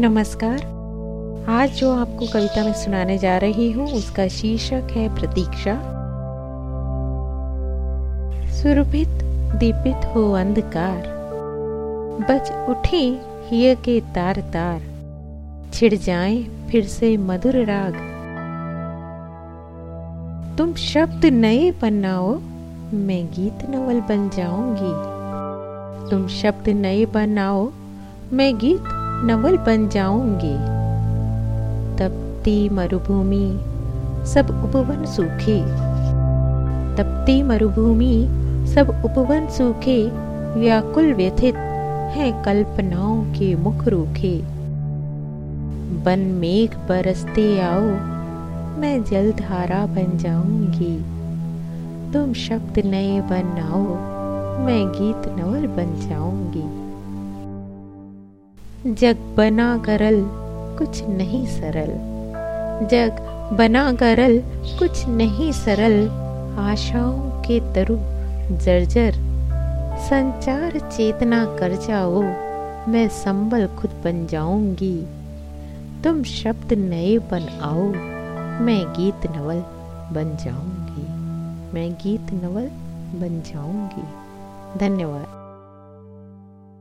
नमस्कार। आज जो आपको कविता में सुनाने जा रही हूँ, उसका शीर्षक है प्रतीक्षा। सुरभित, दीपित हो अंधकार। बच उठे हिय के तार तार। छिड़ जाए फिर से मधुर राग। तुम शब्द नए बनाओ, मैं गीत नवल बन जाऊँगी। तुम शब्द नए बनाओ, मैं गीत नवल बन जाऊँगी। तपती मरुभूमि सब उपवन सूखे। तपती मरुभूमि सब उपवन सूखे, व्याकुल व्यथित है कल्पनाओं के मुख रूखे। बन मेघ बरसते आओ, मैं जलधारा बन जाऊँगी। तुम शब्द नए बनाओ, मैं गीत नवल बन जाऊँगी। जग बना गरल कुछ नहीं सरल। जग बना गरल कुछ नहीं सरल। आशाओं के तरु जर्जर। संचार चेतना कर जाओ, मैं संबल खुद बन जाऊँगी। तुम शब्द नए बन आओ, मैं गीत नवल बन जाऊँगी। मैं गीत नवल बन जाऊँगी। धन्यवाद।